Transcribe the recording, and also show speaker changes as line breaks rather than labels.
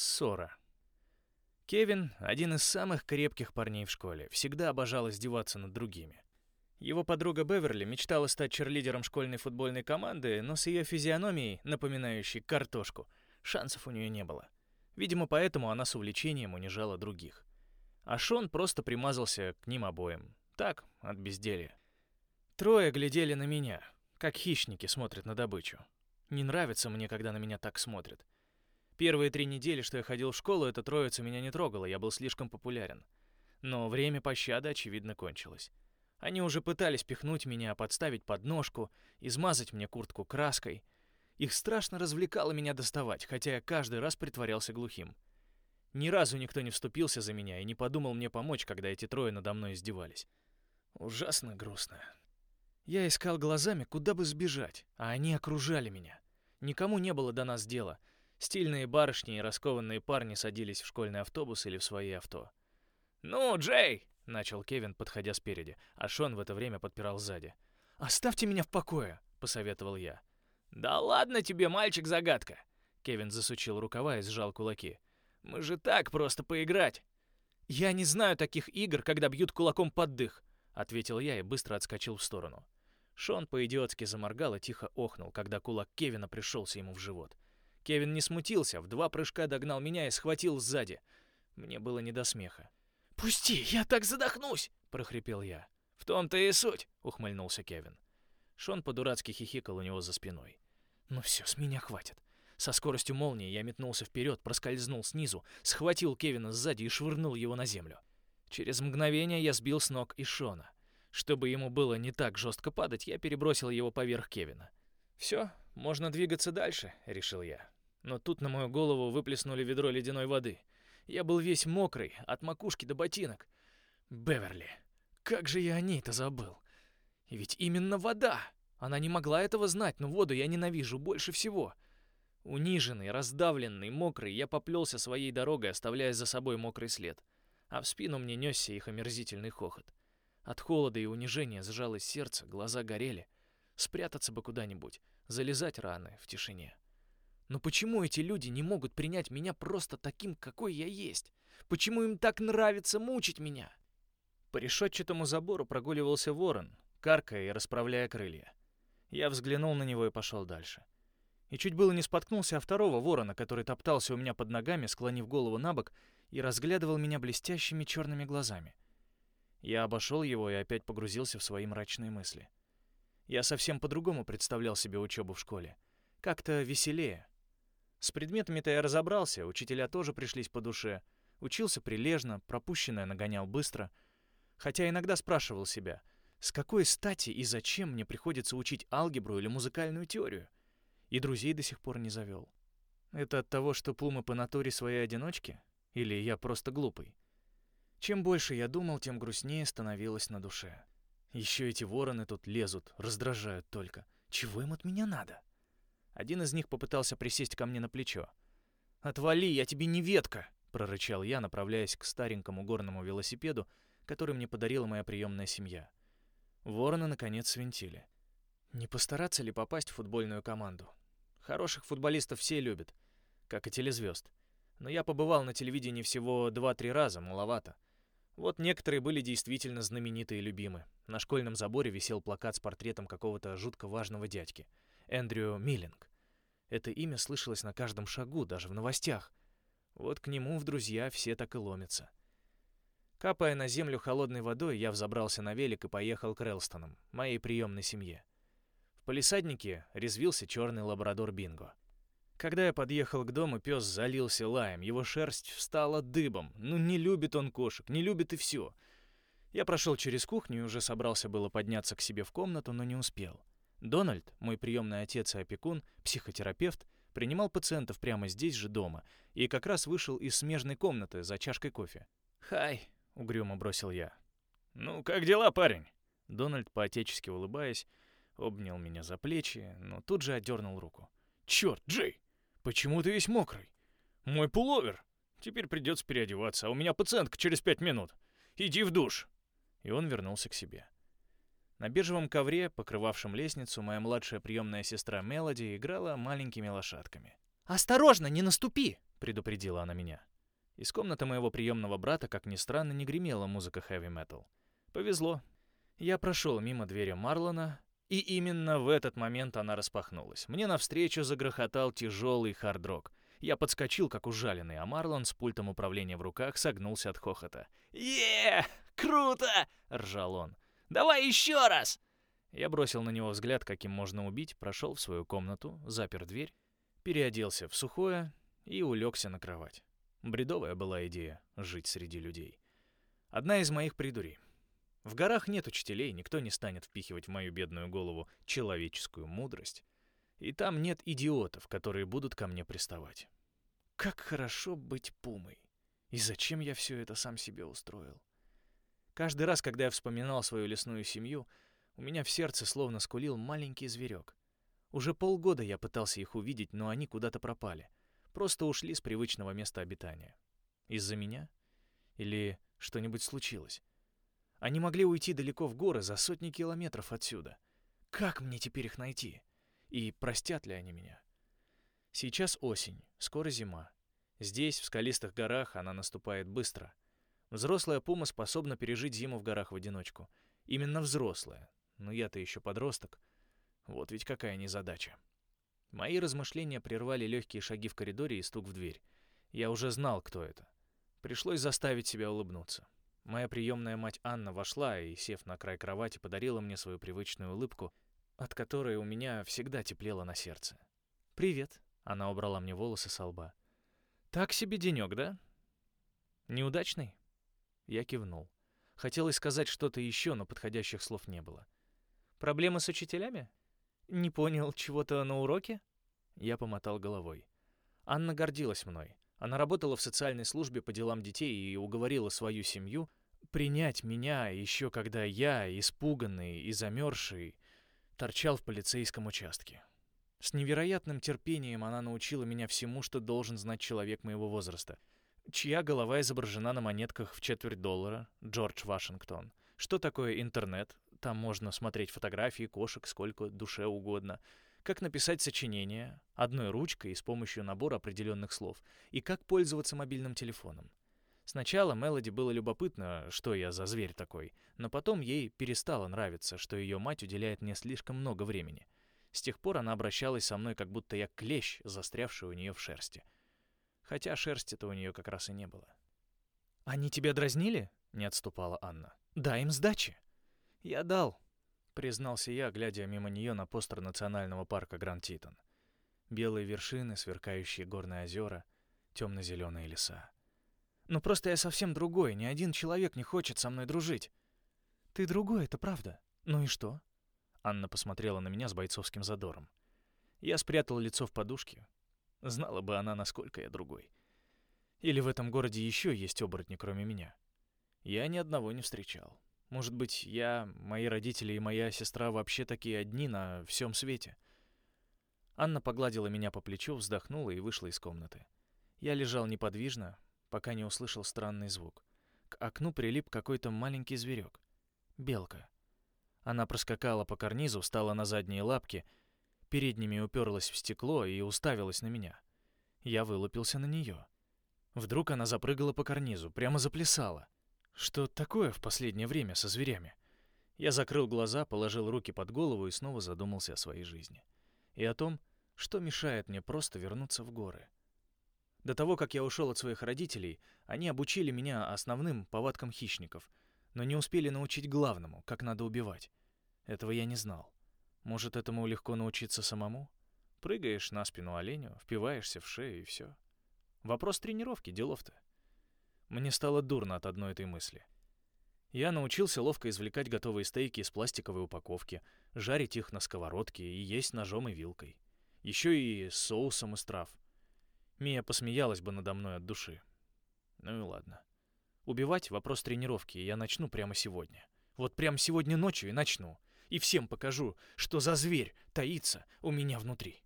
Ссора. Кевин, один из самых крепких парней в школе, всегда обожал издеваться над другими. Его подруга Беверли мечтала стать черлидером школьной футбольной команды, но с ее физиономией, напоминающей картошку, шансов у нее не было. Видимо, поэтому она с увлечением унижала других. А Шон просто примазался к ним обоим. Так, от безделья. Трое глядели на меня, как хищники смотрят на добычу. Не нравится мне, когда на меня так смотрят. Первые три недели, что я ходил в школу, эта троица меня не трогала, я был слишком популярен. Но время пощады, очевидно, кончилось. Они уже пытались пихнуть меня, подставить подножку, измазать мне куртку краской. Их страшно развлекало меня доставать, хотя я каждый раз притворялся глухим. Ни разу никто не вступился за меня и не подумал мне помочь, когда эти трое надо мной издевались. Ужасно грустно. Я искал глазами, куда бы сбежать, а они окружали меня. Никому не было до нас дела — Стильные барышни и раскованные парни садились в школьный автобус или в свои авто. «Ну, Джей!» — начал Кевин, подходя спереди, а Шон в это время подпирал сзади. «Оставьте меня в покое!» — посоветовал я. «Да ладно тебе, мальчик-загадка!» Кевин засучил рукава и сжал кулаки. «Мы же так просто поиграть!» «Я не знаю таких игр, когда бьют кулаком под дых!» — ответил я и быстро отскочил в сторону. Шон по-идиотски заморгал и тихо охнул, когда кулак Кевина пришелся ему в живот. Кевин не смутился, в два прыжка догнал меня и схватил сзади. Мне было не до смеха. «Пусти, я так задохнусь!» — прохрипел я. «В том-то и суть!» — ухмыльнулся Кевин. Шон по-дурацки хихикал у него за спиной. «Ну все, с меня хватит». Со скоростью молнии я метнулся вперед, проскользнул снизу, схватил Кевина сзади и швырнул его на землю. Через мгновение я сбил с ног и Шона. Чтобы ему было не так жестко падать, я перебросил его поверх Кевина. «Все, можно двигаться дальше», — решил я но тут на мою голову выплеснули ведро ледяной воды. Я был весь мокрый, от макушки до ботинок. Беверли. Как же я о ней-то забыл. И ведь именно вода. Она не могла этого знать, но воду я ненавижу больше всего. Униженный, раздавленный, мокрый, я поплелся своей дорогой, оставляя за собой мокрый след. А в спину мне несся их омерзительный хохот. От холода и унижения сжалось сердце, глаза горели. Спрятаться бы куда-нибудь, залезать раны в тишине. Но почему эти люди не могут принять меня просто таким, какой я есть? Почему им так нравится мучить меня? По решетчатому забору прогуливался ворон, каркая и расправляя крылья. Я взглянул на него и пошел дальше. И чуть было не споткнулся о второго ворона, который топтался у меня под ногами, склонив голову на бок и разглядывал меня блестящими черными глазами. Я обошел его и опять погрузился в свои мрачные мысли. Я совсем по-другому представлял себе учебу в школе. Как-то веселее, с предметами-то я разобрался, учителя тоже пришлись по душе. Учился прилежно, пропущенное нагонял быстро. Хотя иногда спрашивал себя, с какой стати и зачем мне приходится учить алгебру или музыкальную теорию? И друзей до сих пор не завел. Это от того, что пумы по натуре своей одиночки? Или я просто глупый? Чем больше я думал, тем грустнее становилось на душе. Еще эти вороны тут лезут, раздражают только. Чего им от меня надо? Один из них попытался присесть ко мне на плечо. «Отвали, я тебе не ветка!» — прорычал я, направляясь к старенькому горному велосипеду, который мне подарила моя приемная семья. Вороны, наконец, свинтили. Не постараться ли попасть в футбольную команду? Хороших футболистов все любят, как и телезвезд. Но я побывал на телевидении всего 2-3 раза, маловато. Вот некоторые были действительно знаменитые и любимы. На школьном заборе висел плакат с портретом какого-то жутко важного дядьки — Эндрю Миллинг. Это имя слышалось на каждом шагу, даже в новостях. Вот к нему в друзья все так и ломятся. Капая на землю холодной водой, я взобрался на велик и поехал к Релстонам, моей приемной семье. В полисаднике резвился черный лабрадор Бинго. Когда я подъехал к дому, пес залился лаем, его шерсть встала дыбом. Ну не любит он кошек, не любит и все. Я прошел через кухню и уже собрался было подняться к себе в комнату, но не успел. Дональд, мой приемный отец и опекун, психотерапевт, принимал пациентов прямо здесь же дома и как раз вышел из смежной комнаты за чашкой кофе. «Хай», — угрюмо бросил я. «Ну, как дела, парень?» Дональд, поотечески улыбаясь, обнял меня за плечи, но тут же отдернул руку. «Черт, Джей, почему ты весь мокрый? Мой пуловер! Теперь придется переодеваться, а у меня пациентка через пять минут. Иди в душ!» И он вернулся к себе. На бежевом ковре, покрывавшем лестницу, моя младшая приемная сестра Мелоди играла маленькими лошадками. «Осторожно, не наступи!» — предупредила она меня. Из комнаты моего приемного брата, как ни странно, не гремела музыка хэви-метал. Повезло. Я прошел мимо двери Марлона, и именно в этот момент она распахнулась. Мне навстречу загрохотал тяжелый хард-рок. Я подскочил, как ужаленный, а Марлон с пультом управления в руках согнулся от хохота. «Е! Круто!» — ржал он. «Давай еще раз!» Я бросил на него взгляд, каким можно убить, прошел в свою комнату, запер дверь, переоделся в сухое и улегся на кровать. Бредовая была идея — жить среди людей. Одна из моих придурей. В горах нет учителей, никто не станет впихивать в мою бедную голову человеческую мудрость. И там нет идиотов, которые будут ко мне приставать. Как хорошо быть пумой. И зачем я все это сам себе устроил? Каждый раз, когда я вспоминал свою лесную семью, у меня в сердце словно скулил маленький зверек. Уже полгода я пытался их увидеть, но они куда-то пропали. Просто ушли с привычного места обитания. Из-за меня? Или что-нибудь случилось? Они могли уйти далеко в горы, за сотни километров отсюда. Как мне теперь их найти? И простят ли они меня? Сейчас осень, скоро зима. Здесь, в скалистых горах, она наступает быстро. Взрослая пума способна пережить зиму в горах в одиночку. Именно взрослая. Но я-то еще подросток. Вот ведь какая незадача. Мои размышления прервали легкие шаги в коридоре и стук в дверь. Я уже знал, кто это. Пришлось заставить себя улыбнуться. Моя приемная мать Анна вошла и, сев на край кровати, подарила мне свою привычную улыбку — от которой у меня всегда теплело на сердце. «Привет», — она убрала мне волосы со лба. «Так себе денек, да?» «Неудачный?» Я кивнул. Хотелось сказать что-то еще, но подходящих слов не было. «Проблемы с учителями? Не понял чего-то на уроке?» Я помотал головой. Анна гордилась мной. Она работала в социальной службе по делам детей и уговорила свою семью принять меня еще когда я, испуганный и замерзший, торчал в полицейском участке. С невероятным терпением она научила меня всему, что должен знать человек моего возраста. Чья голова изображена на монетках в четверть доллара? Джордж Вашингтон. Что такое интернет? Там можно смотреть фотографии кошек сколько душе угодно. Как написать сочинение одной ручкой и с помощью набора определенных слов. И как пользоваться мобильным телефоном. Сначала Мелоди было любопытно, что я за зверь такой, но потом ей перестало нравиться, что ее мать уделяет мне слишком много времени. С тех пор она обращалась со мной, как будто я клещ, застрявший у нее в шерсти. Хотя шерсти-то у нее как раз и не было. «Они тебя дразнили?» — не отступала Анна. «Дай им сдачи». «Я дал», — признался я, глядя мимо нее на постер национального парка Гранд-Титон. Белые вершины, сверкающие горные озера, темно-зеленые леса. Ну просто я совсем другой, ни один человек не хочет со мной дружить. Ты другой, это правда. Ну и что? Анна посмотрела на меня с бойцовским задором. Я спрятал лицо в подушке. Знала бы она, насколько я другой. Или в этом городе еще есть оборотни, кроме меня. Я ни одного не встречал. Может быть, я, мои родители и моя сестра вообще такие одни на всем свете. Анна погладила меня по плечу, вздохнула и вышла из комнаты. Я лежал неподвижно, пока не услышал странный звук. К окну прилип какой-то маленький зверек. Белка. Она проскакала по карнизу, встала на задние лапки, передними уперлась в стекло и уставилась на меня. Я вылупился на нее. Вдруг она запрыгала по карнизу, прямо заплясала. Что такое в последнее время со зверями? Я закрыл глаза, положил руки под голову и снова задумался о своей жизни. И о том, что мешает мне просто вернуться в горы. До того, как я ушел от своих родителей, они обучили меня основным повадкам хищников, но не успели научить главному, как надо убивать. Этого я не знал. Может, этому легко научиться самому? Прыгаешь на спину оленю, впиваешься в шею и все. Вопрос тренировки, делов-то. Мне стало дурно от одной этой мысли. Я научился ловко извлекать готовые стейки из пластиковой упаковки, жарить их на сковородке и есть ножом и вилкой. Еще и с соусом из трав — Мия посмеялась бы надо мной от души. Ну и ладно. Убивать — вопрос тренировки, и я начну прямо сегодня. Вот прямо сегодня ночью и начну. И всем покажу, что за зверь таится у меня внутри.